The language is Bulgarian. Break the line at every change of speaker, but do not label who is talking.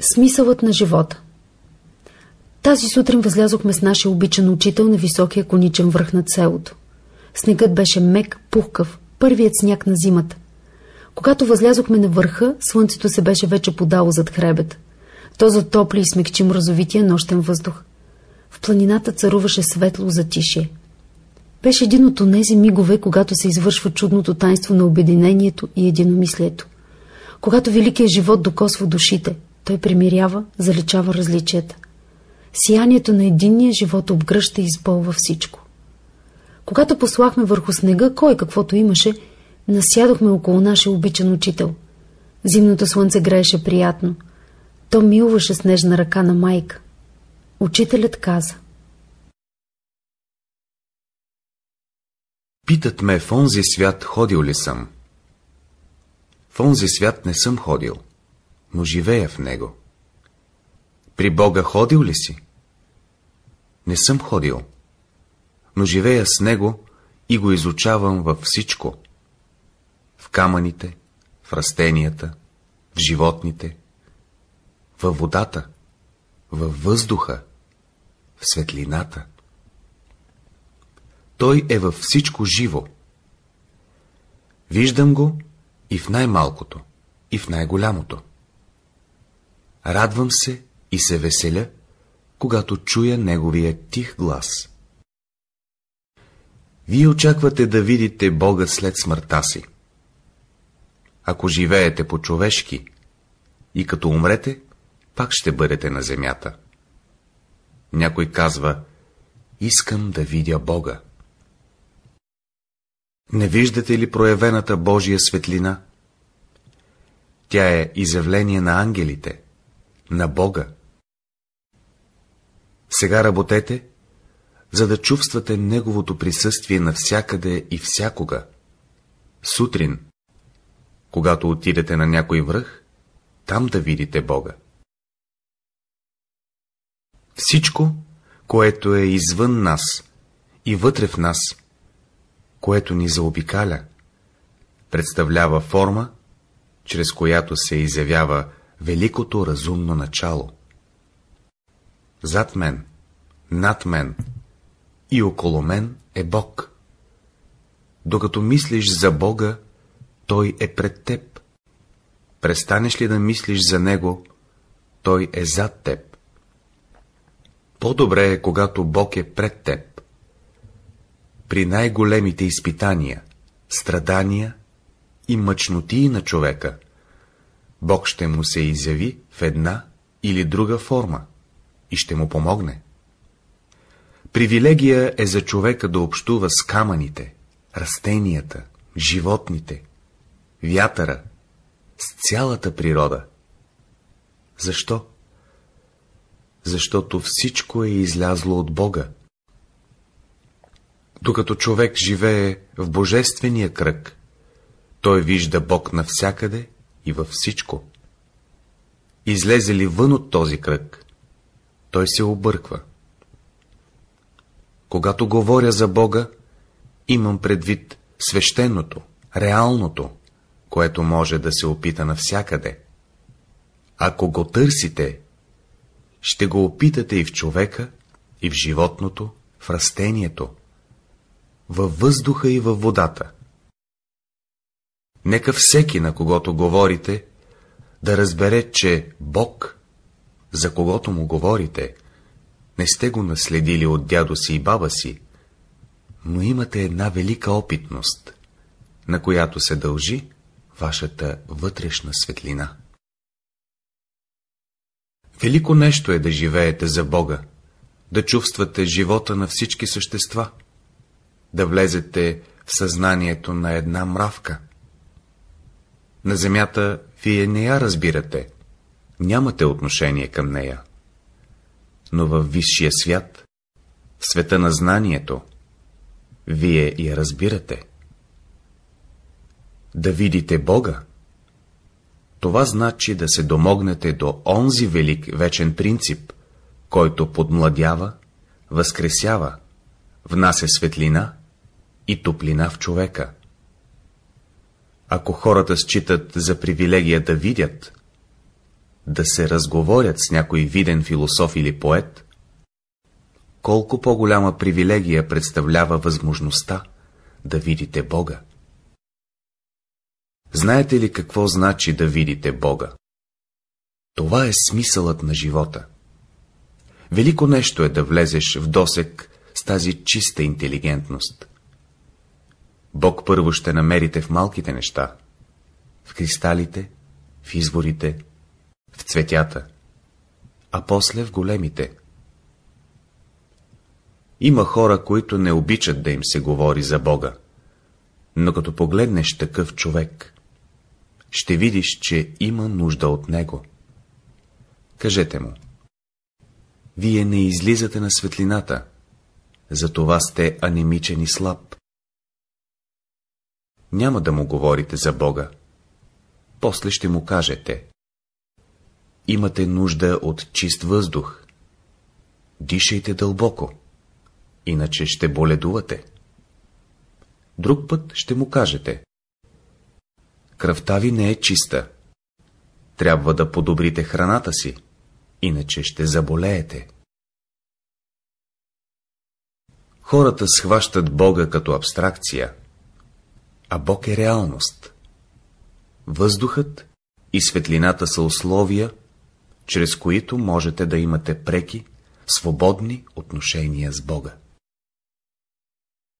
Смисълът на живота Тази сутрин възлязохме с нашия обичан учител на високия коничен връх над селото. Снегът беше мек, пухкав, първият сняг на зимата. Когато възлязохме на върха, слънцето се беше вече подало зад хребет. То затопли и смекчи мразовития нощен въздух. В планината царуваше светло затишие. Беше един от онези мигове, когато се извършва чудното тайнство на обединението и единомислието. Когато великият живот докосва душите, той примирява, заличава различията. Сиянието на единния живот обгръща и изпълва всичко. Когато послахме върху снега, кой каквото имаше, насядохме около нашия обичан учител. Зимното слънце грееше приятно. То милваше снежна ръка на майка. Учителят каза.
Питат ме в онзи свят ходил ли съм. В онзи свят не съм ходил, но живея в него. При Бога ходил ли си? Не съм ходил, но живея с него и го изучавам във всичко. В камъните, в растенията, в животните, във водата, във въздуха, в светлината. Той е във всичко живо. Виждам го и в най-малкото, и в най-голямото. Радвам се и се веселя, когато чуя неговия тих глас. Вие очаквате да видите Бога след смъртта си. Ако живеете по-човешки и като умрете, пак ще бъдете на земята. Някой казва, искам да видя Бога. Не виждате ли проявената Божия светлина? Тя е изявление на ангелите, на Бога. Сега работете, за да чувствате Неговото присъствие навсякъде и всякога. Сутрин, когато отидете на някой връх, там да видите Бога. Всичко, което е извън нас и вътре в нас, което ни заобикаля, представлява форма, чрез която се изявява великото разумно начало. Зад мен, над мен и около мен е Бог. Докато мислиш за Бога, Той е пред теб. Престанеш ли да мислиш за Него, Той е зад теб. По-добре е, когато Бог е пред теб. При най-големите изпитания, страдания и мъчнотии на човека, Бог ще му се изяви в една или друга форма и ще му помогне. Привилегия е за човека да общува с камъните, растенията, животните, вятъра, с цялата природа. Защо? Защото всичко е излязло от Бога. Докато човек живее в божествения кръг, той вижда Бог навсякъде и във всичко. Излезе ли вън от този кръг, той се обърква. Когато говоря за Бога, имам предвид свещеното, реалното, което може да се опита навсякъде. Ако го търсите, ще го опитате и в човека, и в животното, в растението, във въздуха и във водата. Нека всеки, на когото говорите, да разбере, че Бог, за когото му говорите, не сте го наследили от дядо си и баба си, но имате една велика опитност, на която се дължи вашата вътрешна светлина. Велико нещо е да живеете за Бога, да чувствате живота на всички същества, да влезете в съзнанието на една мравка. На земята вие не я разбирате, нямате отношение към нея. Но във висшия свят, в света на знанието, вие я разбирате. Да видите Бога, това значи да се домогнете до онзи велик вечен принцип, който подмладява, възкресява, внася светлина и топлина в човека. Ако хората считат за привилегия да видят, да се разговорят с някой виден философ или поет, колко по-голяма привилегия представлява възможността да видите Бога. Знаете ли какво значи да видите Бога? Това е смисълът на живота. Велико нещо е да влезеш в досек с тази чиста интелигентност. Бог първо ще намерите в малките неща, в кристалите, в изворите, в цветята, а после в големите. Има хора, които не обичат да им се говори за Бога, но като погледнеш такъв човек, ще видиш, че има нужда от него. Кажете му, вие не излизате на светлината, затова сте анемичен и слаб. Няма да му говорите за Бога. После ще му кажете. Имате нужда от чист въздух. Дишайте дълбоко, иначе ще боледувате. Друг път ще му кажете. Кръвта ви не е чиста. Трябва да подобрите храната си, иначе ще заболеете. Хората схващат Бога като абстракция, а Бог е реалност. Въздухът и светлината са условия, чрез които можете да имате преки, свободни отношения с Бога.